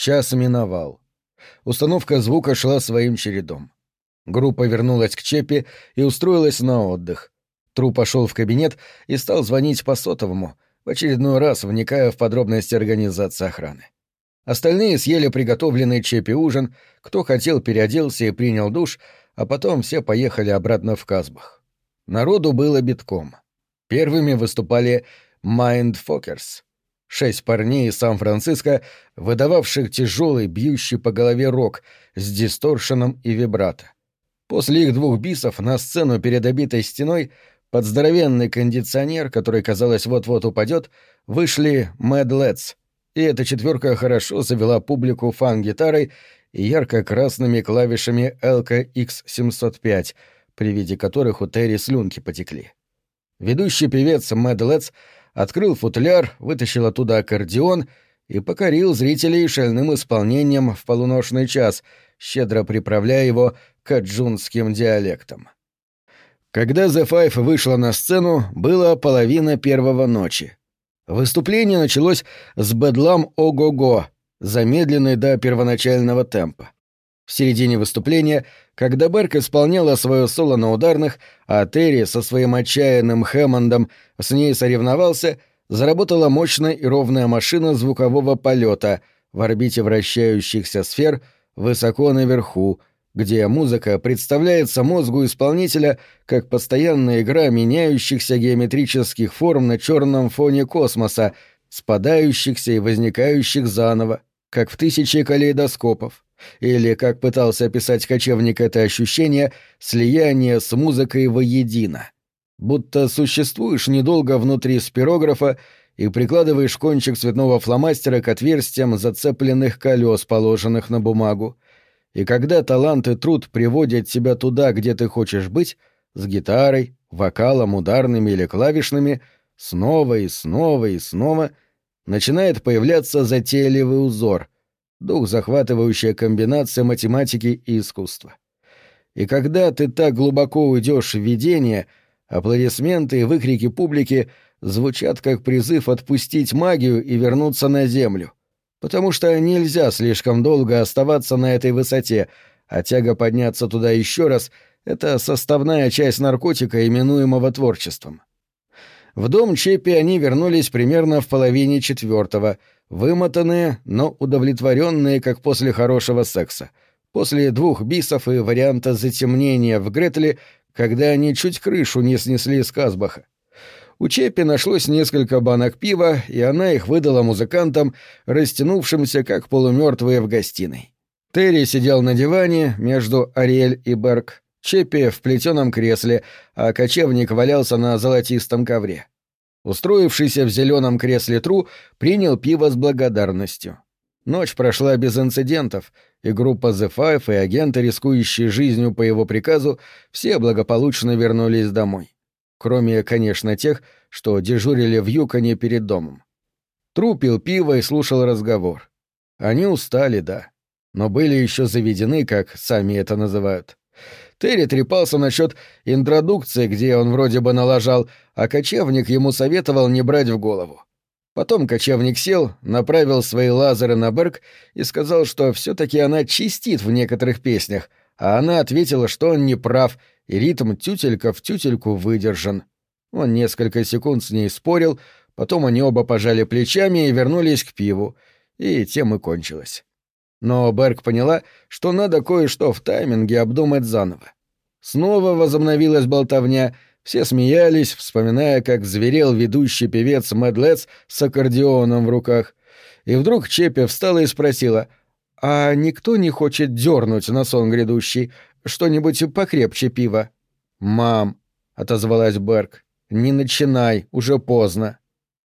Час миновал. Установка звука шла своим чередом. Группа вернулась к Чепи и устроилась на отдых. Тру пошел в кабинет и стал звонить по сотовому, в очередной раз вникая в подробности организации охраны. Остальные съели приготовленный Чепи ужин, кто хотел переоделся и принял душ, а потом все поехали обратно в Казбах. Народу было битком. Первыми выступали Mindfuckers. Шесть парней из Сан-Франциско, выдававших тяжелый, бьющий по голове рок с дисторшеном и вибрато. После их двух бисов на сцену перед обитой стеной под здоровенный кондиционер, который, казалось, вот-вот упадет, вышли Mad Let's, и эта четверка хорошо завела публику фан-гитарой и ярко-красными клавишами LKX705, при виде которых у Терри слюнки потекли. Ведущий певец Мэд Летс открыл футляр, вытащил оттуда аккордеон и покорил зрителей шальным исполнением в полуношный час, щедро приправляя его каджунским диалектом. Когда The Five вышла на сцену, было половина первого ночи. Выступление началось с «Бедлам Ого-го», замедленной до первоначального темпа. В середине выступления, когда Берк исполняла свое соло на ударных, а Терри со своим отчаянным Хэммондом с ней соревновался, заработала мощная и ровная машина звукового полета в орбите вращающихся сфер высоко наверху, где музыка представляется мозгу исполнителя как постоянная игра меняющихся геометрических форм на черном фоне космоса, спадающихся и возникающих заново, как в тысяче калейдоскопов. Или, как пытался описать кочевник это ощущение, слияние с музыкой воедино. Будто существуешь недолго внутри спирографа и прикладываешь кончик цветного фломастера к отверстиям зацепленных колес, положенных на бумагу, и когда талант и труд приводят тебя туда, где ты хочешь быть, с гитарой, вокалом, ударными или клавишными, снова и снова и снова начинает появляться затейливый узор, дух захватывающая комбинация математики и искусства. И когда ты так глубоко уйдешь в видение, аплодисменты и выкрики публики звучат как призыв отпустить магию и вернуться на землю — потому что нельзя слишком долго оставаться на этой высоте, а тяга подняться туда еще раз — это составная часть наркотика, именуемого творчеством. В дом Чепи они вернулись примерно в половине четвертого, вымотанные, но удовлетворенные, как после хорошего секса. После двух бисов и варианта затемнения в Гретле, когда они чуть крышу не снесли с Казбаха. У Чеппи нашлось несколько банок пива, и она их выдала музыкантам, растянувшимся как полумертвые в гостиной. Терри сидел на диване между Ариэль и Берг, Чеппи в плетеном кресле, а кочевник валялся на золотистом ковре. Устроившийся в зеленом кресле Тру принял пиво с благодарностью. Ночь прошла без инцидентов, и группа The Five и агенты, рискующие жизнью по его приказу, все благополучно вернулись домой кроме, конечно, тех, что дежурили в Юконе перед домом. Трупил пиво и слушал разговор. Они устали, да, но были еще заведены, как сами это называют. Терри трепался насчет интродукции, где он вроде бы налажал, а кочевник ему советовал не брать в голову. Потом кочевник сел, направил свои лазеры на Берг и сказал, что все-таки она чистит в некоторых песнях, а она ответила, что он не прав и ритм тютелька в тютельку выдержан. Он несколько секунд с ней спорил, потом они оба пожали плечами и вернулись к пиву, и тем и кончилось. Но Берг поняла, что надо кое-что в тайминге обдумать заново. Снова возобновилась болтовня, все смеялись, вспоминая, как зверел ведущий певец Мэдлетс с аккордеоном в руках. И вдруг Чеппи встала и спросила, «А никто не хочет дернуть на сон грядущий? Что-нибудь покрепче пива?» «Мам», — отозвалась Берг, — «не начинай, уже поздно».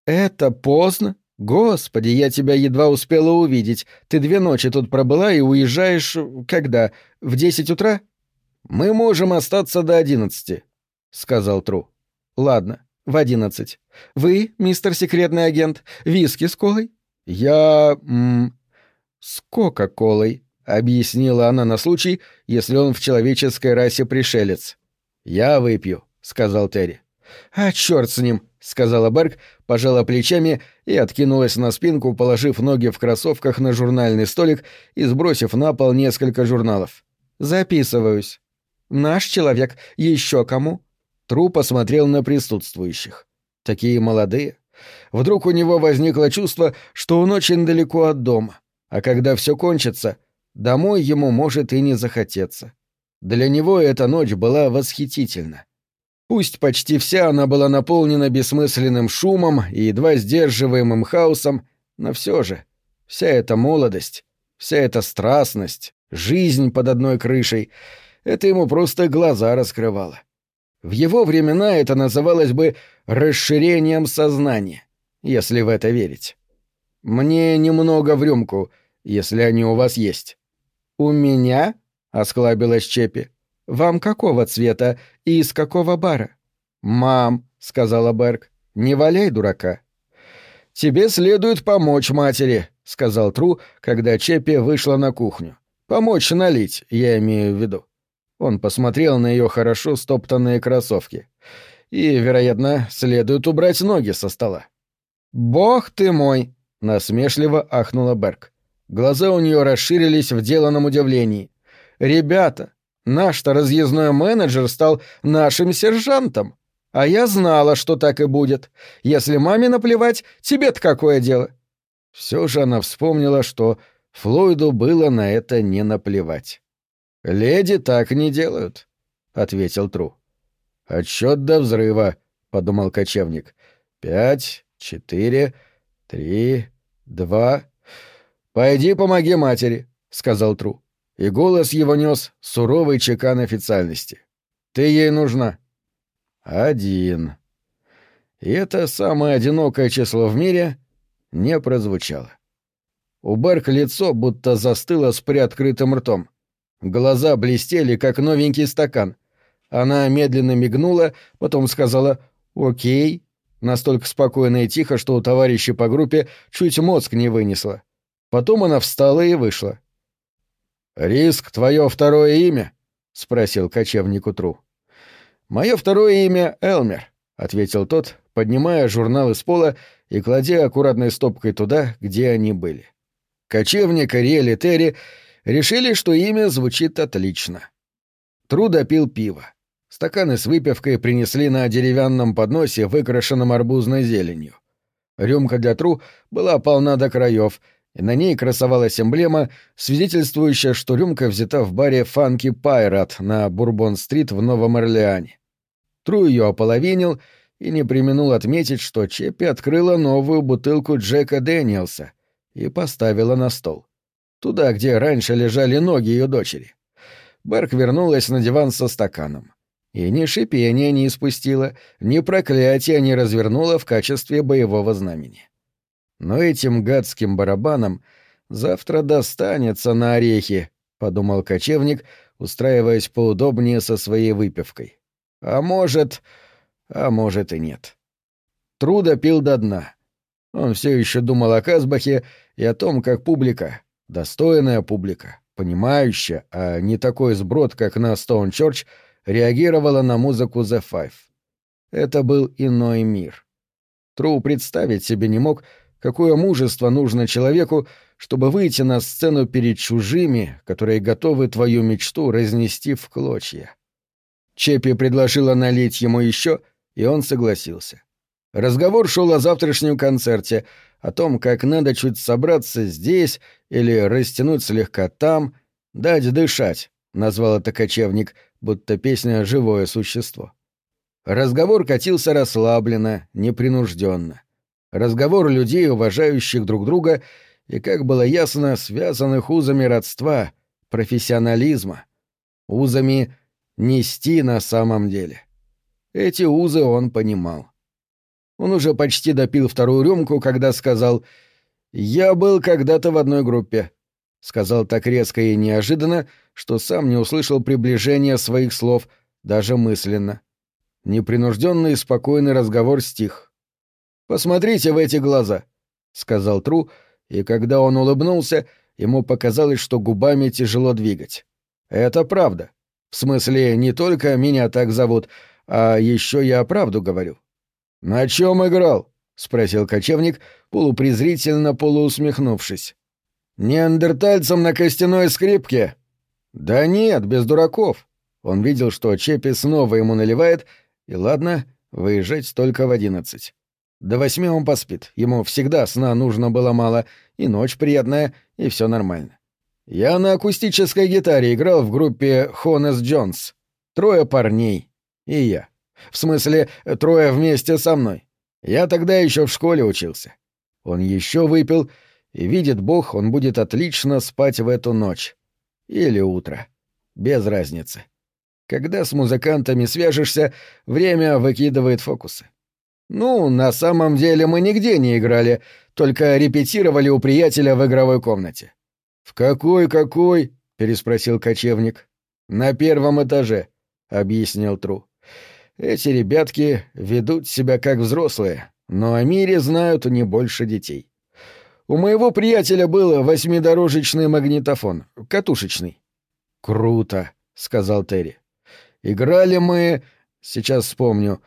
«Это поздно?» «Господи, я тебя едва успела увидеть. Ты две ночи тут пробыла и уезжаешь... когда? В десять утра?» «Мы можем остаться до одиннадцати», — сказал Тру. «Ладно, в одиннадцать. Вы, мистер секретный агент, виски с колой?» «Я... М, с Кока-колой», — объяснила она на случай, если он в человеческой расе пришелец. «Я выпью», — сказал Терри. «А черт с ним», — сказала Берг, пожала плечами и откинулась на спинку, положив ноги в кроссовках на журнальный столик и сбросив на пол несколько журналов. «Записываюсь. Наш человек. Еще кому?» Тру посмотрел на присутствующих. Такие молодые. Вдруг у него возникло чувство, что он очень далеко от дома, а когда все кончится, домой ему может и не захотеться. Для него эта ночь была восхитительна. Пусть почти вся она была наполнена бессмысленным шумом и едва сдерживаемым хаосом, но все же вся эта молодость, вся эта страстность, жизнь под одной крышей — это ему просто глаза раскрывало. В его времена это называлось бы расширением сознания, если в это верить. Мне немного в рюмку, если они у вас есть. «У меня?» — осклабилась Чепи. «Вам какого цвета и из какого бара?» «Мам», — сказала Берг, — «не валяй дурака». «Тебе следует помочь матери», — сказал Тру, когда Чепи вышла на кухню. «Помочь налить, я имею в виду». Он посмотрел на ее хорошо стоптанные кроссовки. «И, вероятно, следует убрать ноги со стола». «Бог ты мой!» — насмешливо ахнула Берг. Глаза у нее расширились в деланном удивлении. «Ребята, Наш-то разъездной менеджер стал нашим сержантом. А я знала, что так и будет. Если маме наплевать, тебе-то какое дело?» Все же она вспомнила, что Флойду было на это не наплевать. «Леди так не делают», — ответил Тру. «Отсчет до взрыва», — подумал кочевник. «Пять, четыре, три, два...» «Пойди помоги матери», — сказал Тру и голос его нес суровый чекан официальности. «Ты ей нужна». «Один». И это самое одинокое число в мире не прозвучало. У Берк лицо будто застыло с приоткрытым ртом. Глаза блестели, как новенький стакан. Она медленно мигнула, потом сказала «Окей», настолько спокойно и тихо, что у товарища по группе чуть мозг не вынесла. Потом она встала и вышла. «Риск — твое второе имя?» — спросил кочевник утру. «Мое второе имя — Элмер», — ответил тот, поднимая журнал из пола и кладя аккуратной стопкой туда, где они были. Кочевник, Ариэль и Терри решили, что имя звучит отлично. Тру допил пиво. Стаканы с выпивкой принесли на деревянном подносе, выкрашенном арбузной зеленью. Рюмка для Тру была полна до краев, на ней красовалась эмблема, свидетельствующая, что рюмка взята в баре «Фанки Пайрат» на Бурбон-стрит в Новом Орлеане. Тру ее ополовинил и не применул отметить, что Чеппи открыла новую бутылку Джека Дэниелса и поставила на стол. Туда, где раньше лежали ноги ее дочери. Берг вернулась на диван со стаканом. И ни шипения не испустила, ни проклятия не развернула в качестве боевого знамени. Но этим гадским барабанам завтра достанется на орехи, — подумал кочевник, устраиваясь поудобнее со своей выпивкой. А может... а может и нет. Труда пил до дна. Он все еще думал о Казбахе и о том, как публика, достойная публика, понимающая, а не такой сброд, как на Стоун-Чорч, реагировала на музыку The Five. Это был иной мир. Тру представить себе не мог, Какое мужество нужно человеку, чтобы выйти на сцену перед чужими, которые готовы твою мечту разнести в клочья. Чепи предложила налить ему еще, и он согласился. Разговор шел о завтрашнем концерте, о том, как надо чуть собраться здесь или растянуть слегка там, дать дышать, назвал это кочевник, будто песня «Живое существо». Разговор катился расслабленно, непринужденно. Разговор людей, уважающих друг друга и, как было ясно, связанных узами родства, профессионализма, узами нести на самом деле. Эти узы он понимал. Он уже почти допил вторую рюмку, когда сказал «Я был когда-то в одной группе». Сказал так резко и неожиданно, что сам не услышал приближения своих слов, даже мысленно. Непринужденный и спокойный разговор стих. «Посмотрите в эти глаза», — сказал Тру, и когда он улыбнулся, ему показалось, что губами тяжело двигать. «Это правда. В смысле, не только меня так зовут, а еще я правду говорю». «На чем играл?» — спросил кочевник, полупрезрительно полуусмехнувшись. «Неандертальцам на костяной скрипке?» «Да нет, без дураков». Он видел, что Чепи снова ему наливает, и ладно, выезжать только в одиннадцать. До восьми он поспит, ему всегда сна нужно было мало, и ночь приятная, и все нормально. Я на акустической гитаре играл в группе Хонес Джонс. Трое парней. И я. В смысле, трое вместе со мной. Я тогда еще в школе учился. Он еще выпил, и, видит Бог, он будет отлично спать в эту ночь. Или утро. Без разницы. Когда с музыкантами свяжешься, время выкидывает фокусы. Ну, на самом деле мы нигде не играли, только репетировали у приятеля в игровой комнате. В какой-какой? переспросил кочевник. На первом этаже, объяснил Тру. Эти ребятки ведут себя как взрослые, но о мире знают не больше детей. У моего приятеля был восьмидорожечный магнитофон, катушечный. Круто, сказал Терри. Играли мы, сейчас вспомню,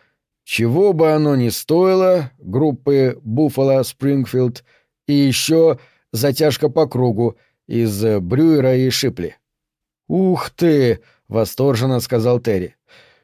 чего бы оно ни стоило, группы Буффало Спрингфилд и еще затяжка по кругу из Брюера и Шипли. «Ух ты!» — восторженно сказал Терри.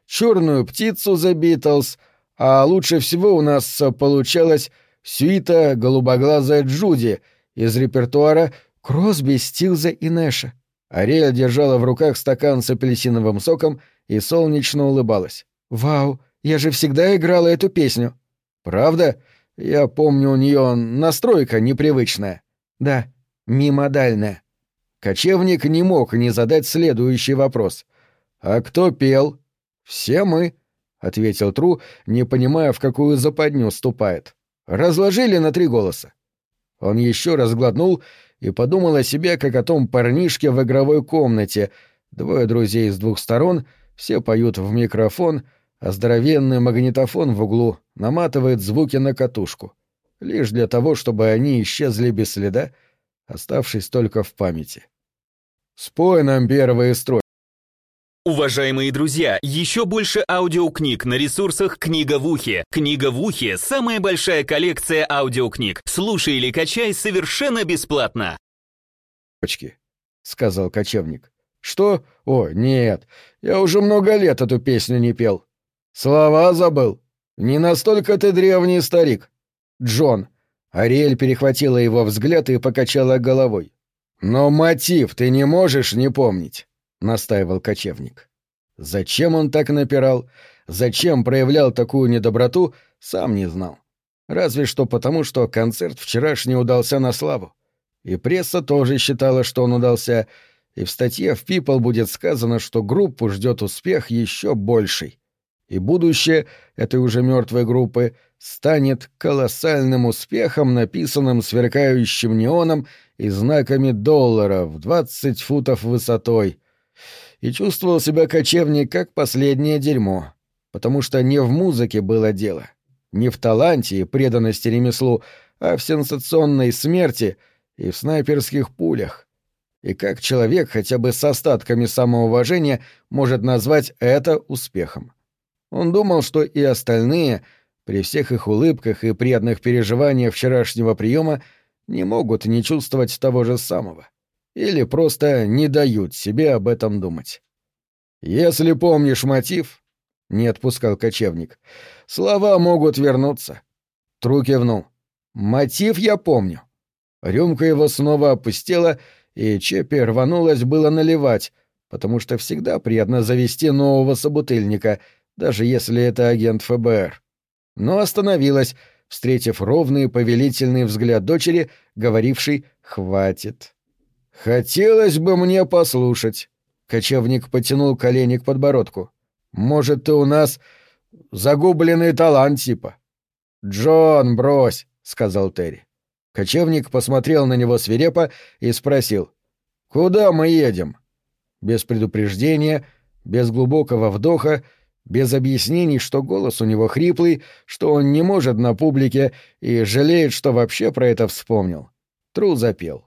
«Черную птицу за Битлз, а лучше всего у нас получалась сюита «Голубоглазая Джуди» из репертуара Кросби, Стилза и Нэша». Ариэль держала в руках стакан с апельсиновым соком и солнечно улыбалась. «Вау! Я же всегда играла эту песню». «Правда? Я помню, у нее настройка непривычная». «Да, мимодальная». Кочевник не мог не задать следующий вопрос. «А кто пел?» «Все мы», — ответил Тру, не понимая, в какую западню ступает. «Разложили на три голоса». Он еще раз глотнул и подумал о себе, как о том парнишке в игровой комнате. Двое друзей с двух сторон, все поют в микрофон — а здоровенный магнитофон в углу наматывает звуки на катушку, лишь для того, чтобы они исчезли без следа, оставшись только в памяти. «Спой нам первые строки». Уважаемые друзья, еще больше аудиокниг на ресурсах «Книга в ухе». «Книга в ухе» — самая большая коллекция аудиокниг. Слушай или качай совершенно бесплатно. «Очки», — сказал кочевник. «Что? О, нет, я уже много лет эту песню не пел». «Слова забыл. Не настолько ты древний старик. Джон». Ариэль перехватила его взгляд и покачала головой. «Но мотив ты не можешь не помнить», — настаивал кочевник. Зачем он так напирал, зачем проявлял такую недоброту, сам не знал. Разве что потому, что концерт вчерашний удался на славу. И пресса тоже считала, что он удался, и в статье в People будет сказано, что группу ждет успех еще больший и будущее этой уже мертвой группы станет колоссальным успехом, написанным сверкающим неоном и знаками доллара в двадцать футов высотой. И чувствовал себя кочевник как последнее дерьмо, потому что не в музыке было дело, не в таланте и преданности ремеслу, а в сенсационной смерти и в снайперских пулях. И как человек хотя бы с остатками самоуважения может назвать это успехом? Он думал, что и остальные, при всех их улыбках и приятных переживаниях вчерашнего приема, не могут не чувствовать того же самого. Или просто не дают себе об этом думать. «Если помнишь мотив...» — не отпускал кочевник. «Слова могут вернуться». Тру кивнул. «Мотив я помню». Рюмка его снова опустела, и Чепи рванулась было наливать, потому что всегда приятно завести нового собутыльника — даже если это агент ФБР. Но остановилась, встретив ровный повелительный взгляд дочери, говоривший «хватит». «Хотелось бы мне послушать». Кочевник потянул колени к подбородку. «Может, ты у нас загубленный талант типа?» «Джон, брось!» — сказал Терри. Кочевник посмотрел на него свирепо и спросил. «Куда мы едем?» Без предупреждения, без глубокого вдоха, без объяснений, что голос у него хриплый, что он не может на публике и жалеет, что вообще про это вспомнил. Тру запел.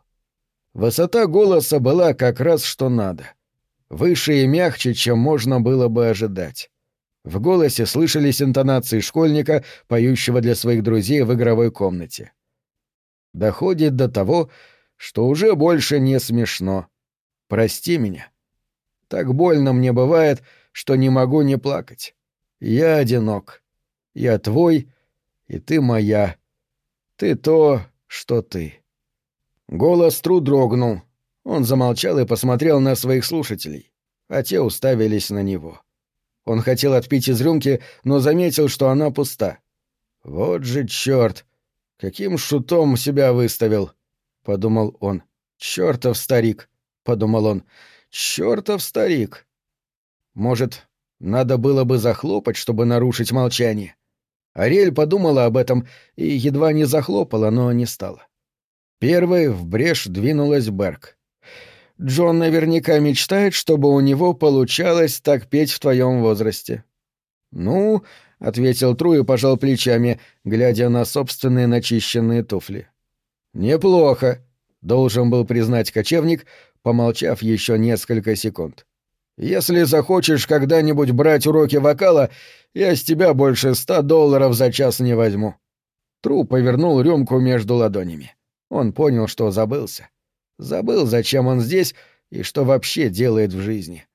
Высота голоса была как раз что надо. Выше и мягче, чем можно было бы ожидать. В голосе слышались интонации школьника, поющего для своих друзей в игровой комнате. Доходит до того, что уже больше не смешно. Прости меня. Так больно мне бывает, что не могу не плакать. Я одинок. Я твой, и ты моя. Ты то, что ты. Голос Тру дрогнул. Он замолчал и посмотрел на своих слушателей, а те уставились на него. Он хотел отпить из рюмки, но заметил, что она пуста. «Вот же черт! Каким шутом себя выставил!» — подумал он. «Чертов старик!» — подумал он. «Чертов старик!» Может, надо было бы захлопать, чтобы нарушить молчание? Ариэль подумала об этом и едва не захлопала, но не стала. Первой в брешь двинулась Берг. Джон наверняка мечтает, чтобы у него получалось так петь в твоем возрасте. Ну, ответил Тру и пожал плечами, глядя на собственные начищенные туфли. Неплохо, должен был признать кочевник, помолчав еще несколько секунд. Если захочешь когда-нибудь брать уроки вокала, я с тебя больше ста долларов за час не возьму. Тру повернул рюмку между ладонями. Он понял, что забылся. Забыл, зачем он здесь и что вообще делает в жизни.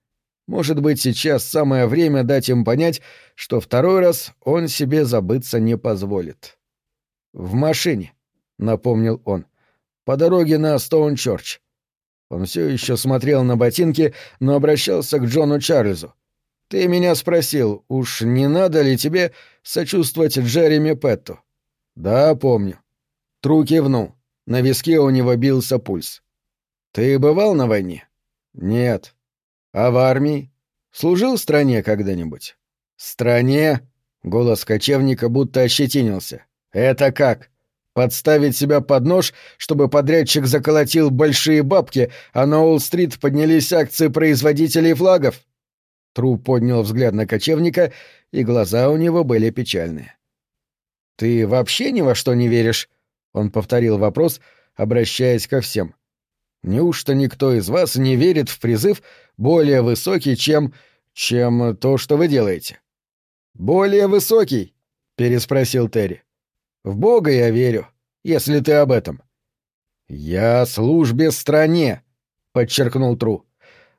Может быть, сейчас самое время дать им понять, что второй раз он себе забыться не позволит. «В машине», — напомнил он, — «по дороге на Стоун-Чорч». Он все еще смотрел на ботинки, но обращался к Джону Чарльзу. «Ты меня спросил, уж не надо ли тебе сочувствовать Джереми Петту?» «Да, помню». Тру кивнул. На виске у него бился пульс. Ты бывал на войне? Нет. А в армии? Служил в стране когда-нибудь? Стране? Голос кочевника будто ощетинился. Это как? Подставить себя под нож, чтобы подрядчик заколотил большие бабки, а на Уолл-стрит поднялись акции производителей флагов? Тру поднял взгляд на кочевника, и глаза у него были печальные. «Ты вообще ни во что не веришь?» — он повторил вопрос, обращаясь ко всем. Неужто никто из вас не верит в призыв более высокий, чем... чем то, что вы делаете?» «Более высокий?» — переспросил Терри. «В Бога я верю, если ты об этом». «Я службе стране», — подчеркнул Тру.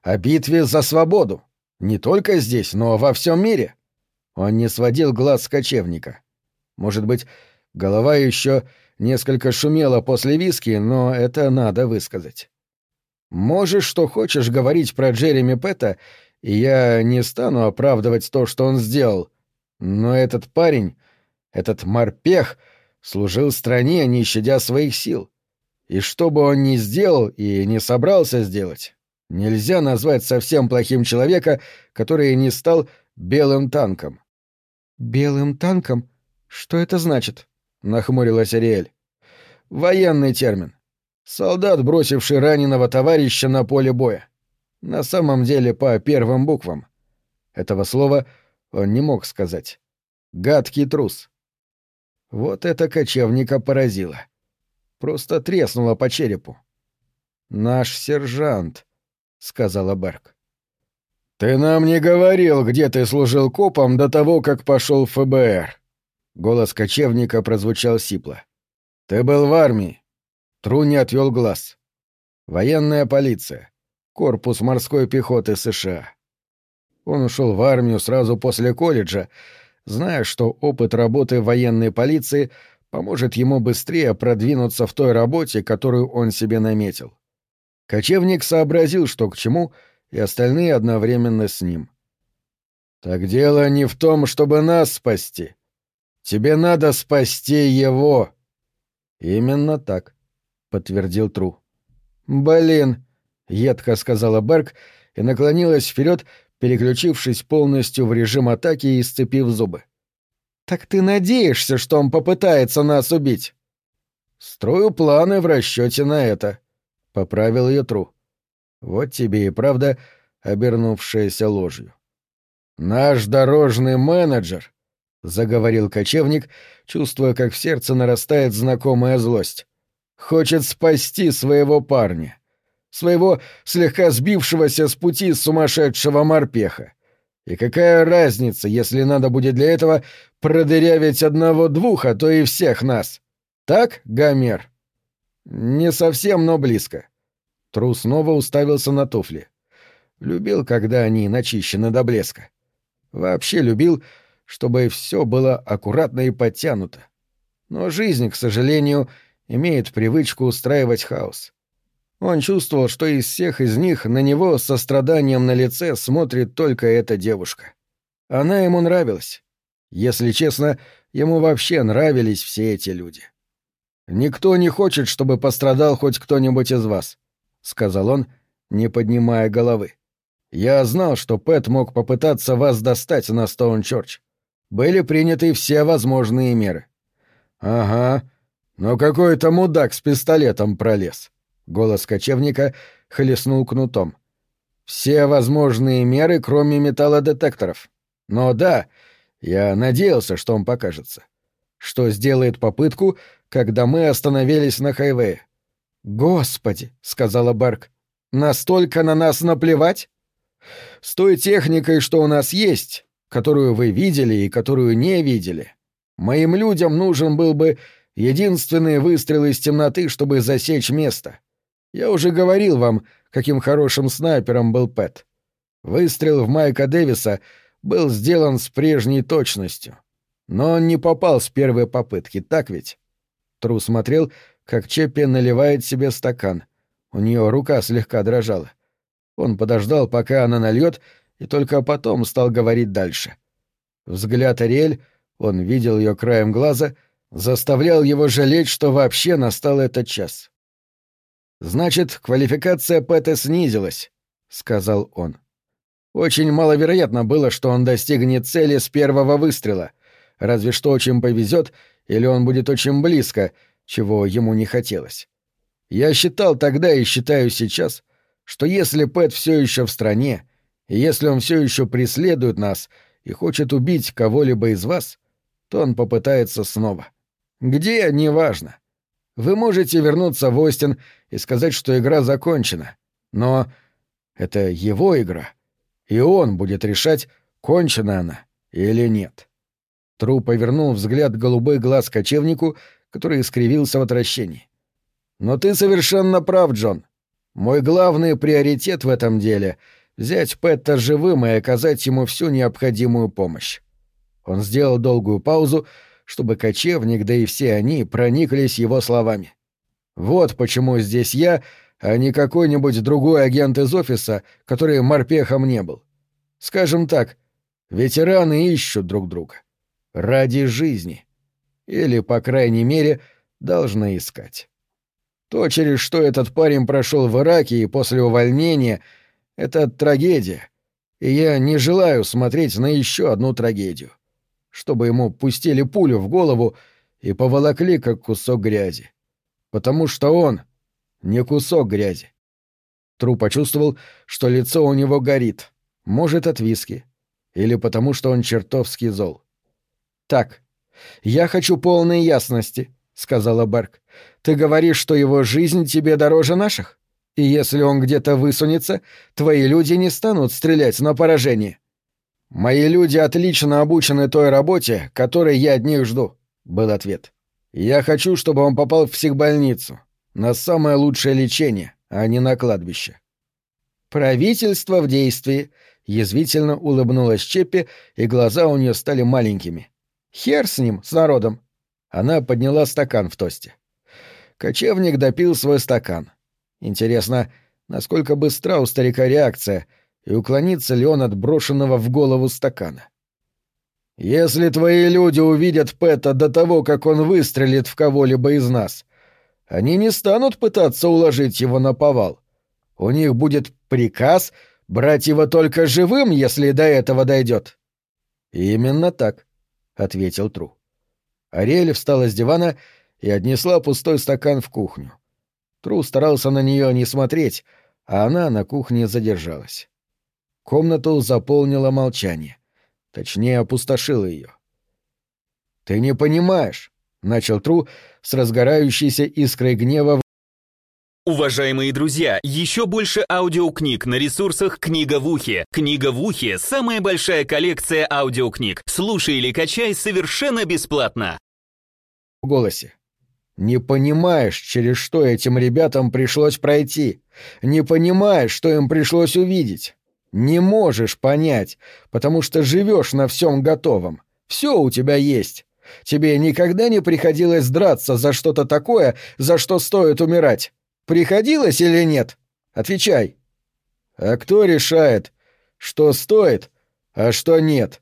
«О битве за свободу. Не только здесь, но во всем мире». Он не сводил глаз с кочевника. Может быть, голова еще несколько шумела после виски, но это надо высказать. Можешь что хочешь говорить про Джереми Пэта, и я не стану оправдывать то, что он сделал. Но этот парень, этот морпех, служил стране, не щадя своих сил. И что бы он ни сделал и не собрался сделать, нельзя назвать совсем плохим человека, который не стал белым танком. «Белым танком? Что это значит?» — нахмурилась Ариэль. «Военный термин. Солдат, бросивший раненого товарища на поле боя. На самом деле по первым буквам. Этого слова он не мог сказать. Гадкий трус. Вот это кочевника поразило. Просто треснуло по черепу. «Наш сержант», — сказала Берг. «Ты нам не говорил, где ты служил копом до того, как пошел в ФБР». Голос кочевника прозвучал сипло. «Ты был в армии. Тру не отвел глаз. Военная полиция. Корпус морской пехоты США. Он ушел в армию сразу после колледжа, зная, что опыт работы военной полиции поможет ему быстрее продвинуться в той работе, которую он себе наметил. Кочевник сообразил, что к чему, и остальные одновременно с ним. «Так дело не в том, чтобы нас спасти. Тебе надо спасти его». «Именно так», — подтвердил Тру. «Блин!» — едко сказала Берг и наклонилась вперед, переключившись полностью в режим атаки и сцепив зубы. «Так ты надеешься, что он попытается нас убить?» «Строю планы в расчете на это», — поправил ее Тру. «Вот тебе и правда обернувшаяся ложью». «Наш дорожный менеджер», — заговорил кочевник, чувствуя, как в сердце нарастает знакомая злость, — «хочет спасти своего парня, своего слегка сбившегося с пути сумасшедшего морпеха. И какая разница, если надо будет для этого продырявить одного-двух, а то и всех нас? Так, Гомер?» «Не совсем, но близко». Тру снова уставился на туфли. Любил, когда они начищены до блеска. Вообще любил, чтобы все было аккуратно и подтянуто. Но жизнь, к сожалению, имеет привычку устраивать хаос. Он чувствовал, что из всех из них на него со страданием на лице смотрит только эта девушка. Она ему нравилась. Если честно, ему вообще нравились все эти люди. «Никто не хочет, чтобы пострадал хоть кто-нибудь из вас», — сказал он, не поднимая головы. Я знал, что Пэт мог попытаться вас достать на Стоунчорч. Были приняты все возможные меры. Ага, но какой-то мудак с пистолетом пролез. Голос кочевника хлестнул кнутом. Все возможные меры, кроме металлодетекторов. Но да, я надеялся, что он покажется. Что сделает попытку, когда мы остановились на хайвее. «Господи!» — сказала Барк. «Настолько на нас наплевать?» С той техникой, что у нас есть, которую вы видели и которую не видели, моим людям нужен был бы единственный выстрел из темноты, чтобы засечь место. Я уже говорил вам, каким хорошим снайпером был Пэт. Выстрел в Майка Дэвиса был сделан с прежней точностью. Но он не попал с первой попытки, так ведь? Тру смотрел, как Чеппи наливает себе стакан. У нее рука слегка дрожала. Он подождал, пока она нальет, и только потом стал говорить дальше. Взгляд Ариэль, он видел ее краем глаза, заставлял его жалеть, что вообще настал этот час. «Значит, квалификация Пэта снизилась», — сказал он. «Очень маловероятно было, что он достигнет цели с первого выстрела. Разве что очень повезет, или он будет очень близко, чего ему не хотелось. Я считал тогда и считаю сейчас, что если Пэт все еще в стране, и если он все еще преследует нас и хочет убить кого-либо из вас, то он попытается снова. Где — неважно. Вы можете вернуться в Остин и сказать, что игра закончена, но это его игра, и он будет решать, кончена она или нет. Тру повернул взгляд голубой глаз кочевнику, который искривился в отвращении. «Но ты совершенно прав, Джон. Мой главный приоритет в этом деле — взять Пэтта живым и оказать ему всю необходимую помощь. Он сделал долгую паузу, чтобы кочевник, да и все они прониклись его словами. Вот почему здесь я, а не какой-нибудь другой агент из офиса, который морпехом не был. Скажем так, ветераны ищут друг друга. Ради жизни. Или, по крайней мере, должны искать. То, через что этот парень прошел в Ираке и после увольнения, — это трагедия. И я не желаю смотреть на еще одну трагедию. Чтобы ему пустили пулю в голову и поволокли, как кусок грязи. Потому что он не кусок грязи. Тру почувствовал, что лицо у него горит. Может, от виски. Или потому, что он чертовски зол. «Так, я хочу полной ясности», — сказала Берг. Ты говоришь, что его жизнь тебе дороже наших? И если он где-то высунется, твои люди не станут стрелять на поражение. Мои люди отлично обучены той работе, которой я от них жду, был ответ. Я хочу, чтобы он попал в психбольницу, на самое лучшее лечение, а не на кладбище. Правительство в действии, язвительно улыбнулась Чеппи, и глаза у нее стали маленькими. Хер с ним, с народом. Она подняла стакан в тосте. Кочевник допил свой стакан. Интересно, насколько быстра у старика реакция, и уклонится ли он от брошенного в голову стакана. «Если твои люди увидят Пэта до того, как он выстрелит в кого-либо из нас, они не станут пытаться уложить его на повал. У них будет приказ брать его только живым, если до этого дойдет». «Именно так. ответил Тру. Ариэль встала с дивана и отнесла пустой стакан в кухню. Тру старался на нее не смотреть, а она на кухне задержалась. Комнату заполнило молчание. Точнее, опустошило ее. «Ты не понимаешь», — начал Тру с разгорающейся искрой гнева. Уважаемые друзья, еще больше аудиокниг на ресурсах «Книга в ухе». «Книга в ухе» — самая большая коллекция аудиокниг. Слушай или качай совершенно бесплатно. В голосе. «Не понимаешь, через что этим ребятам пришлось пройти. Не понимаешь, что им пришлось увидеть. Не можешь понять, потому что живешь на всем готовом. Все у тебя есть. Тебе никогда не приходилось драться за что-то такое, за что стоит умирать? Приходилось или нет? Отвечай. А кто решает, что стоит, а что нет?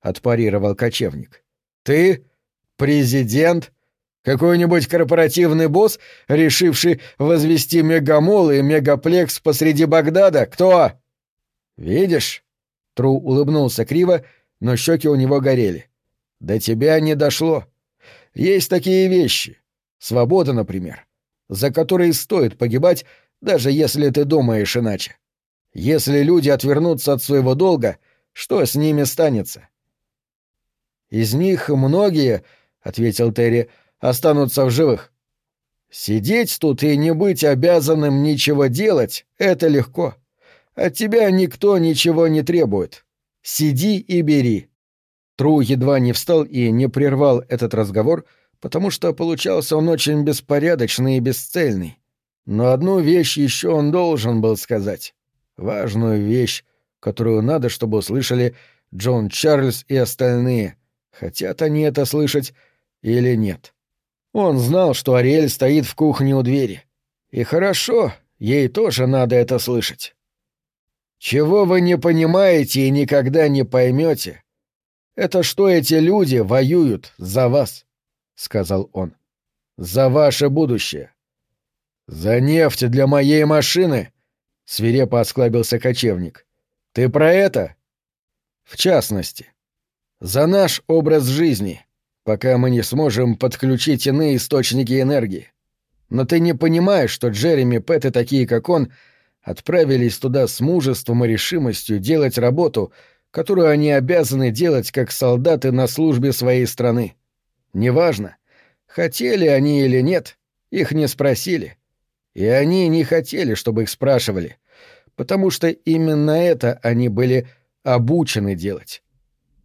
Отпарировал кочевник. Ты? Президент? Какой-нибудь корпоративный босс, решивший возвести мегамол и мегаплекс посреди Багдада? Кто? Видишь? Тру улыбнулся криво, но щеки у него горели. До тебя не дошло. Есть такие вещи. Свобода, например, за которые стоит погибать, даже если ты думаешь иначе. Если люди отвернутся от своего долга, что с ними станется? Из них многие, — ответил Терри, — останутся в живых. Сидеть тут и не быть обязанным ничего делать — это легко. От тебя никто ничего не требует. Сиди и бери. Тру едва не встал и не прервал этот разговор, потому что получался он очень беспорядочный и бесцельный. Но одну вещь еще он должен был сказать. Важную вещь, которую надо, чтобы услышали Джон Чарльз и остальные, хотят они это слышать или нет. Он знал, что Ариэль стоит в кухне у двери. И хорошо, ей тоже надо это слышать. Чего вы не понимаете и никогда не поймете, это что эти люди воюют за вас, сказал он. За ваше будущее. За нефть для моей машины, свирепо осклабился кочевник. Ты про это? В частности, за наш образ жизни, пока мы не сможем подключить иные источники энергии. Но ты не понимаешь, что Джереми Пэт и такие, как он, отправились туда с мужеством и решимостью делать работу, которую они обязаны делать как солдаты на службе своей страны. Неважно, хотели они или нет, их не спросили. И они не хотели, чтобы их спрашивали, потому что именно это они были обучены делать.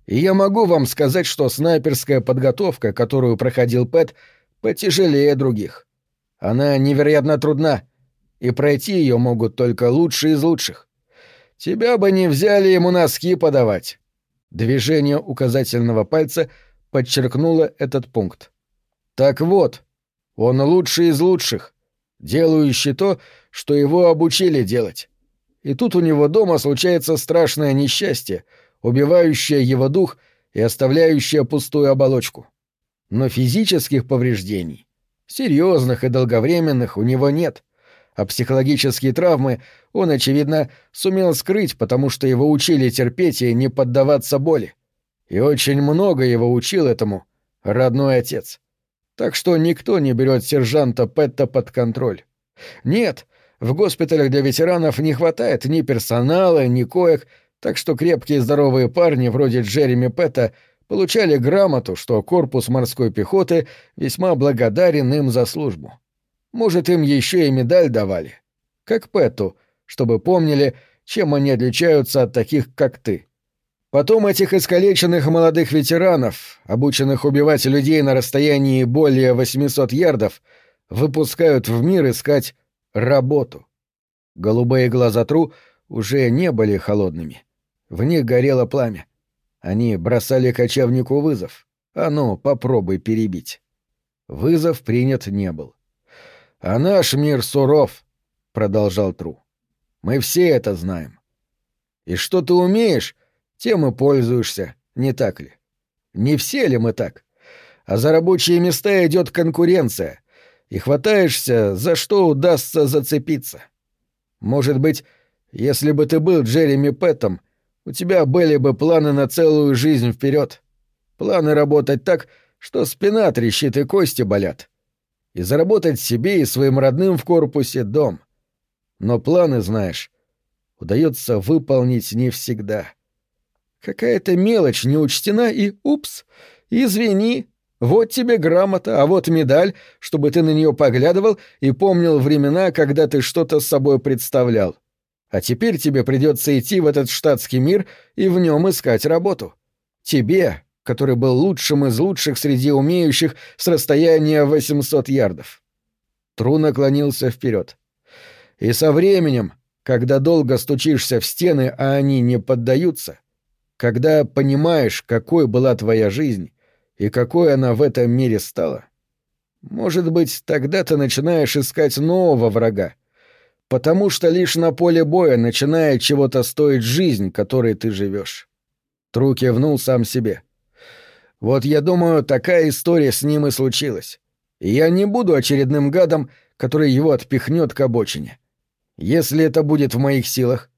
И я могу вам сказать, что снайперская подготовка, которую проходил Пэт, потяжелее других. Она невероятно трудна, и пройти ее могут только лучшие из лучших. Тебя бы не взяли ему носки подавать. Движение указательного пальца подчеркнуло этот пункт. Так вот, он лучший из лучших, делающий то, что его обучили делать. И тут у него дома случается страшное несчастье, убивающее его дух и оставляющее пустую оболочку. Но физических повреждений, серьезных и долговременных, у него нет а психологические травмы он, очевидно, сумел скрыть, потому что его учили терпеть и не поддаваться боли. И очень много его учил этому родной отец. Так что никто не берет сержанта Петта под контроль. Нет, в госпиталях для ветеранов не хватает ни персонала, ни коек, так что крепкие здоровые парни вроде Джереми Петта получали грамоту, что корпус морской пехоты весьма благодарен им за службу. Может, им еще и медаль давали. Как Пэту, чтобы помнили, чем они отличаются от таких, как ты. Потом этих искалеченных молодых ветеранов, обученных убивать людей на расстоянии более 800 ярдов, выпускают в мир искать работу. Голубые глаза Тру уже не были холодными. В них горело пламя. Они бросали кочевнику вызов. А ну, попробуй перебить. Вызов принят не был. «А наш мир суров», — продолжал Тру. «Мы все это знаем. И что ты умеешь, тем и пользуешься, не так ли? Не все ли мы так? А за рабочие места идет конкуренция, и хватаешься, за что удастся зацепиться. Может быть, если бы ты был Джереми Пэттом, у тебя были бы планы на целую жизнь вперед. Планы работать так, что спина трещит и кости болят. И заработать себе и своим родным в корпусе дом. Но планы, знаешь, удается выполнить не всегда. Какая-то мелочь не учтена и упс, извини, вот тебе грамота, а вот медаль, чтобы ты на нее поглядывал и помнил времена, когда ты что-то с собой представлял. А теперь тебе придется идти в этот штатский мир и в нем искать работу. Тебе, который был лучшим из лучших среди умеющих с расстояния 800 ярдов. Тру наклонился вперед. И со временем, когда долго стучишься в стены, а они не поддаются, когда понимаешь, какой была твоя жизнь, и какой она в этом мире стала? Может быть, тогда ты начинаешь искать нового врага, потому что лишь на поле боя начинает чего-то стоить жизнь, которой ты живешь. Тру кивнул сам себе. Вот я думаю, такая история с ним и случилась. И я не буду очередным гадом, который его отпихнет к обочине. Если это будет в моих силах,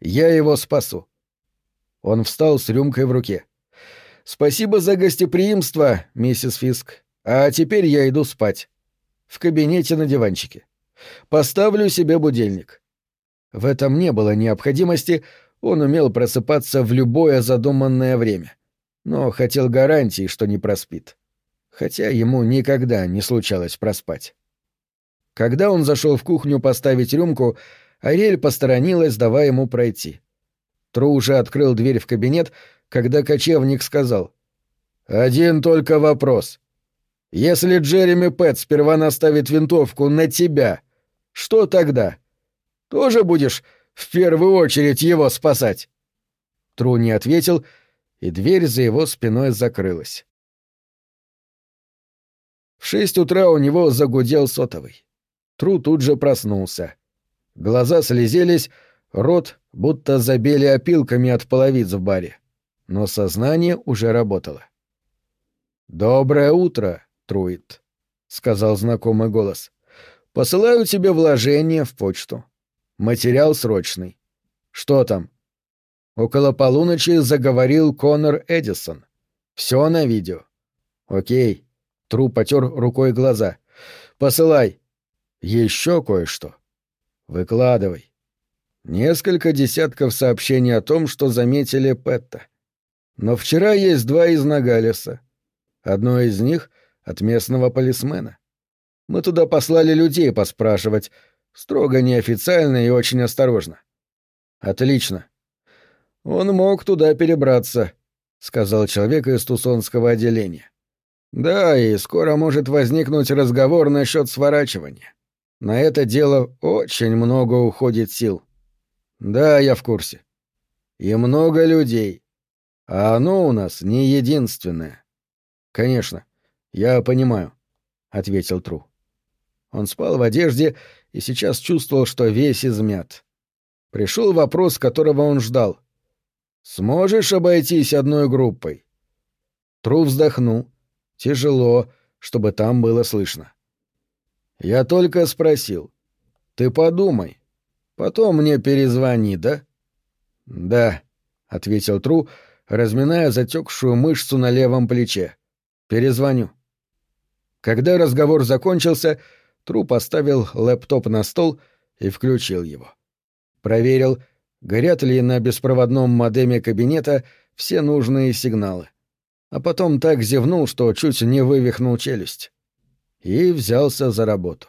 я его спасу. Он встал с рюмкой в руке. «Спасибо за гостеприимство, миссис Фиск. А теперь я иду спать. В кабинете на диванчике. Поставлю себе будильник». В этом не было необходимости, он умел просыпаться в любое задуманное время. Но хотел гарантии, что не проспит. Хотя ему никогда не случалось проспать. Когда он зашел в кухню поставить рюмку, Ариэль посторонилась, давая ему пройти. Тру уже открыл дверь в кабинет, когда кочевник сказал. «Один только вопрос. Если Джереми Пэт сперва наставит винтовку на тебя, что тогда? Тоже будешь в первую очередь его спасать?» Тру не ответил, и дверь за его спиной закрылась. В шесть утра у него загудел сотовый. Тру тут же проснулся. Глаза слезелись, рот будто забили опилками от половиц в баре но сознание уже работало. «Доброе утро, Труит», — сказал знакомый голос. «Посылаю тебе вложение в почту. Материал срочный. Что там?» Около полуночи заговорил Конор Эдисон. Все на видео. Окей. Тру потер рукой глаза. Посылай. Еще кое-что. Выкладывай. Несколько десятков сообщений о том, что заметили Петта. Но вчера есть два из Нагалеса. Одно из них — от местного полисмена. Мы туда послали людей поспрашивать, строго неофициально и очень осторожно. Отлично. Он мог туда перебраться, — сказал человек из Тусонского отделения. Да, и скоро может возникнуть разговор насчет сворачивания. На это дело очень много уходит сил. Да, я в курсе. И много людей. А оно у нас не единственное. Конечно, я понимаю, ответил Тру. Он спал в одежде и сейчас чувствовал, что весь измят. Пришел вопрос, которого он ждал. Сможешь обойтись одной группой? Тру вздохнул. Тяжело, чтобы там было слышно. Я только спросил. Ты подумай. Потом мне перезвони, да? Да, ответил Тру, разминая затекшую мышцу на левом плече. «Перезвоню». Когда разговор закончился, Тру поставил лэптоп на стол и включил его. Проверил, горят ли на беспроводном модеме кабинета все нужные сигналы. А потом так зевнул, что чуть не вывихнул челюсть. И взялся за работу.